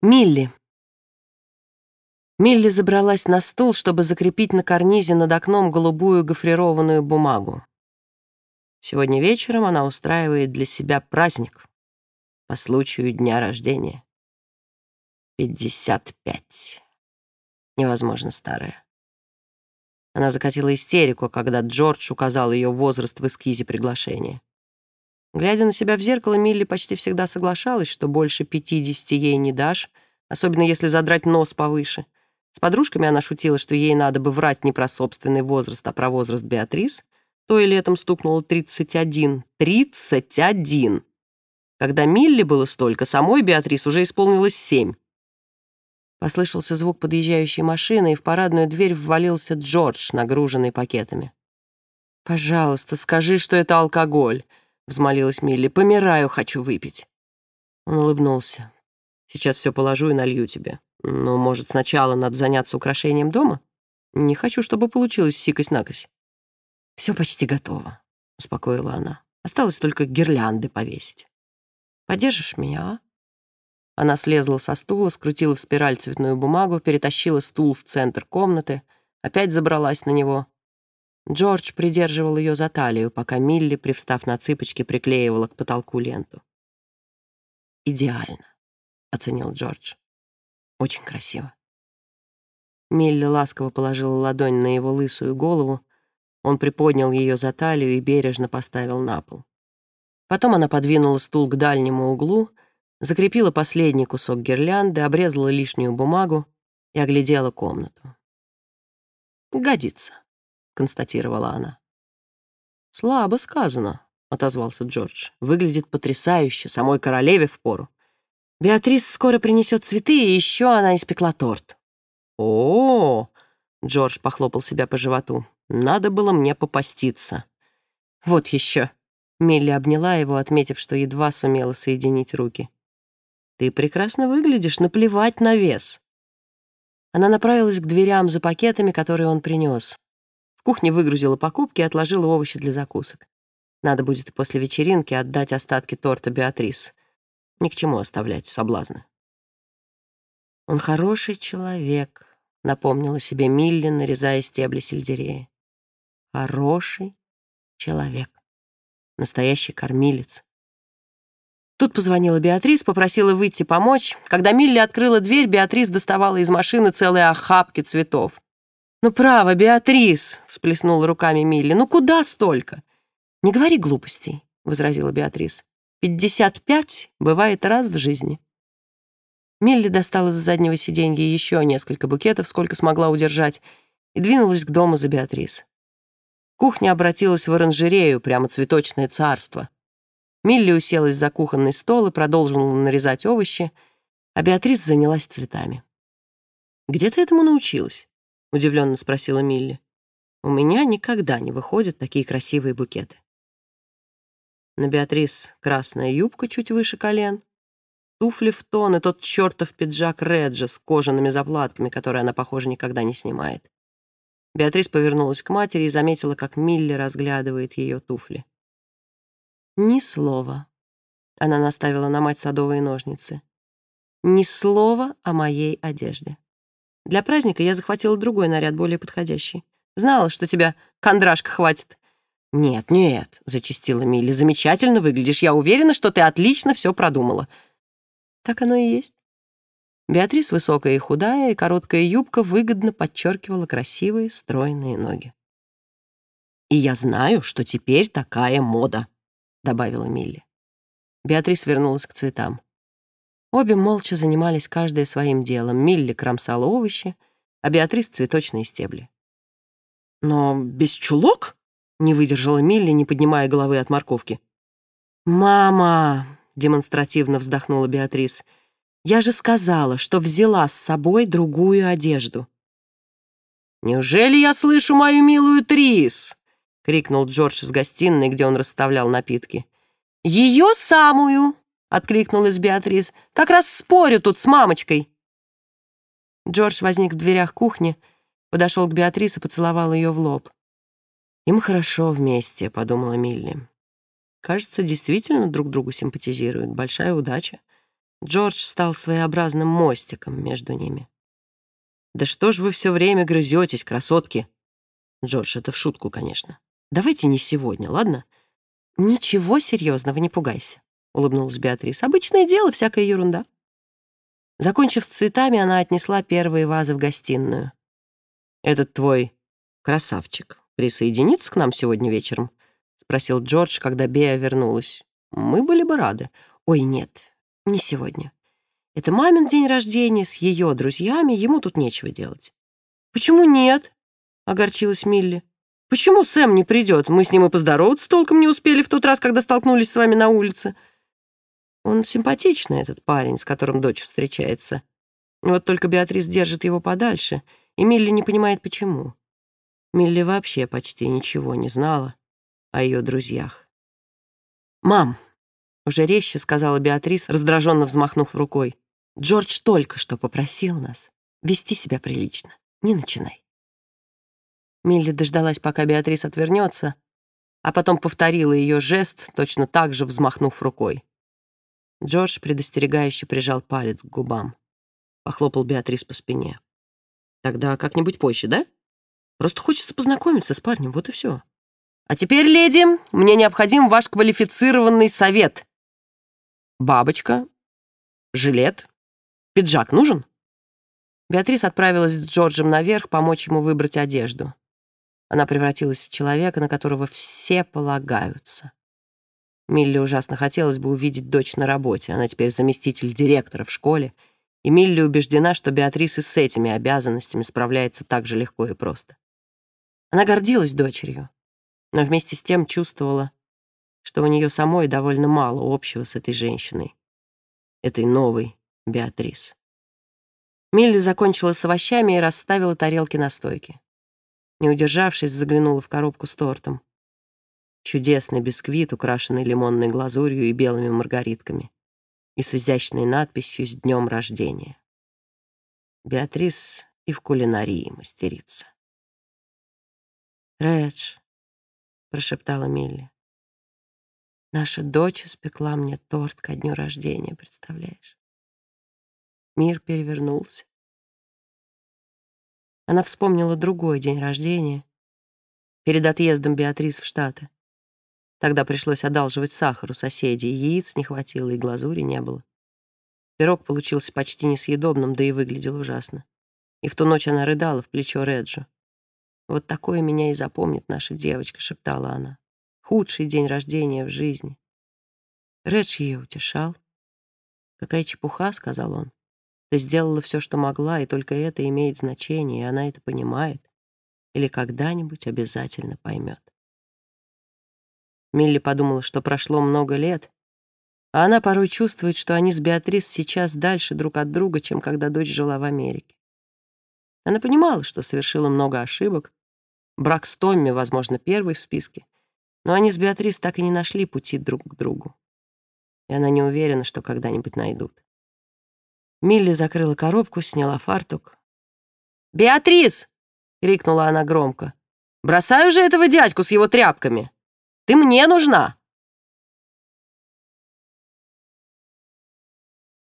Милли. Милли забралась на стул, чтобы закрепить на карнизе над окном голубую гофрированную бумагу. Сегодня вечером она устраивает для себя праздник по случаю дня рождения. Пятьдесят пять. Невозможно старая. Она закатила истерику, когда Джордж указал ее возраст в эскизе приглашения. Глядя на себя в зеркало, Милли почти всегда соглашалась, что больше пятидесяти ей не дашь, особенно если задрать нос повыше. С подружками она шутила, что ей надо бы врать не про собственный возраст, а про возраст Беатрис. То и летом стукнуло 31. 31! Когда Милли было столько, самой Беатрис уже исполнилось семь. Послышался звук подъезжающей машины, и в парадную дверь ввалился Джордж, нагруженный пакетами. «Пожалуйста, скажи, что это алкоголь», — взмолилась Милли. «Помираю, хочу выпить». Он улыбнулся. «Сейчас все положу и налью тебе. Но, может, сначала надо заняться украшением дома? Не хочу, чтобы получилось сикость-накось». «Все почти готово», — успокоила она. «Осталось только гирлянды повесить. Подержишь меня, а?» Она слезла со стула, скрутила в спираль цветную бумагу, перетащила стул в центр комнаты, опять забралась на него. Джордж придерживал ее за талию, пока Милли, привстав на цыпочки, приклеивала к потолку ленту. «Идеально», — оценил Джордж. «Очень красиво». Милли ласково положила ладонь на его лысую голову, он приподнял ее за талию и бережно поставил на пол. Потом она подвинула стул к дальнему углу — закрепила последний кусок гирлянды, обрезала лишнюю бумагу и оглядела комнату. «Годится», — констатировала она. «Слабо сказано», — отозвался Джордж. «Выглядит потрясающе, самой королеве впору. Беатрис скоро принесет цветы, и еще она испекла торт». «О-о-о!» — Джордж похлопал себя по животу. «Надо было мне попаститься». «Вот еще!» — Милли обняла его, отметив, что едва сумела соединить руки. Ты прекрасно выглядишь, наплевать на вес». Она направилась к дверям за пакетами, которые он принес. В кухне выгрузила покупки и отложила овощи для закусок. Надо будет после вечеринки отдать остатки торта Беатрис. Ни к чему оставлять соблазны. «Он хороший человек», — напомнила себе Милли, нарезая стебли сельдерея. «Хороший человек. Настоящий кормилец. Тут позвонила Беатрис, попросила выйти помочь. Когда Милли открыла дверь, Беатрис доставала из машины целые охапки цветов. «Ну, право, Беатрис!» — всплеснула руками Милли. «Ну, куда столько?» «Не говори глупостей», — возразила Беатрис. «Пятьдесят пять бывает раз в жизни». Милли достала с заднего сиденья еще несколько букетов, сколько смогла удержать, и двинулась к дому за Беатрис. Кухня обратилась в оранжерею, прямо цветочное царство. Милли уселась за кухонный стол и продолжила нарезать овощи, а Беатрис занялась цветами. «Где ты этому научилась?» — удивленно спросила Милли. «У меня никогда не выходят такие красивые букеты». На Беатрис красная юбка чуть выше колен, туфли в тон и тот чертов пиджак Реджа с кожаными заплатками, которые она, похоже, никогда не снимает. Беатрис повернулась к матери и заметила, как Милли разглядывает ее туфли. Ни слова. Она наставила на мать садовые ножницы. Ни слова о моей одежде. Для праздника я захватила другой наряд, более подходящий. Знала, что тебя кондрашка хватит. «Нет, нет», — зачастила Милли, — «замечательно выглядишь. Я уверена, что ты отлично все продумала». Так оно и есть. Беатрис высокая и худая, и короткая юбка выгодно подчеркивала красивые стройные ноги. «И я знаю, что теперь такая мода», добавила Милли. Беатрис вернулась к цветам. Обе молча занимались каждая своим делом. Милли кромсала овощи, а Беатрис — цветочные стебли. «Но без чулок?» — не выдержала Милли, не поднимая головы от морковки. «Мама!» — демонстративно вздохнула Беатрис. «Я же сказала, что взяла с собой другую одежду». «Неужели я слышу мою милую Трис?» крикнул Джордж из гостиной, где он расставлял напитки. «Ее самую!» — откликнулась Беатрис. «Как раз спорю тут с мамочкой!» Джордж возник в дверях кухни, подошел к Беатрис и поцеловал ее в лоб. «Им хорошо вместе», — подумала Милли. «Кажется, действительно друг другу симпатизируют. Большая удача. Джордж стал своеобразным мостиком между ними. «Да что ж вы все время грызетесь, красотки?» «Джордж, это в шутку, конечно. Давайте не сегодня, ладно?» «Ничего серьезного, не пугайся», — улыбнулась Беатрис. «Обычное дело, всякая ерунда». Закончив с цветами, она отнесла первые вазы в гостиную. «Этот твой красавчик присоединится к нам сегодня вечером?» — спросил Джордж, когда Беа вернулась. «Мы были бы рады». «Ой, нет, не сегодня. Это мамин день рождения с ее друзьями, ему тут нечего делать». «Почему нет?» — огорчилась Милли. «Почему Сэм не придет? Мы с ним и поздороваться толком не успели в тот раз, когда столкнулись с вами на улице». Он симпатичный, этот парень, с которым дочь встречается. Вот только Беатрис держит его подальше, и Милли не понимает, почему. Милли вообще почти ничего не знала о ее друзьях. «Мам!» — уже резче сказала Беатрис, раздраженно взмахнув рукой. «Джордж только что попросил нас вести себя прилично. Не начинай». Милли дождалась, пока Беатрис отвернется, а потом повторила ее жест, точно так же взмахнув рукой. Джордж предостерегающе прижал палец к губам. Похлопал Беатрис по спине. «Тогда как-нибудь позже, да? Просто хочется познакомиться с парнем, вот и все. А теперь, леди, мне необходим ваш квалифицированный совет. Бабочка, жилет, пиджак нужен?» Беатрис отправилась с Джорджем наверх помочь ему выбрать одежду. Она превратилась в человека, на которого все полагаются. Милли ужасно хотелось бы увидеть дочь на работе. Она теперь заместитель директора в школе. И Милли убеждена, что Беатрис и с этими обязанностями справляется так же легко и просто. Она гордилась дочерью, но вместе с тем чувствовала, что у нее самой довольно мало общего с этой женщиной, этой новой Беатрис. Милли закончила с овощами и расставила тарелки на стойке. Не удержавшись, заглянула в коробку с тортом чудесный бисквит, украшенный лимонной глазурью и белыми маргаритками, и с изящной надписью «С днем рождения». Беатрис и в кулинарии мастерица. «Редж», — прошептала Милли, — «наша дочь испекла мне торт ко дню рождения, представляешь?» Мир перевернулся. Она вспомнила другой день рождения, перед отъездом Беатрис в Штаты. Тогда пришлось одалживать сахар у соседей, яиц не хватило, и глазури не было. Пирог получился почти несъедобным, да и выглядел ужасно. И в ту ночь она рыдала в плечо Реджу. «Вот такое меня и запомнит наша девочка», — шептала она. «Худший день рождения в жизни». Редж ее утешал. «Какая чепуха», — сказал он. «Ты сделала все, что могла, и только это имеет значение, и она это понимает. Или когда-нибудь обязательно поймет». Милли подумала, что прошло много лет, а она порой чувствует, что они с Беатрис сейчас дальше друг от друга, чем когда дочь жила в Америке. Она понимала, что совершила много ошибок. Брак с Томми, возможно, первый в списке, но они с Беатрис так и не нашли пути друг к другу. И она не уверена, что когда-нибудь найдут. Милли закрыла коробку, сняла фартук. «Беатрис!» — крикнула она громко. «Бросай уже этого дядьку с его тряпками!» Ты мне нужна!»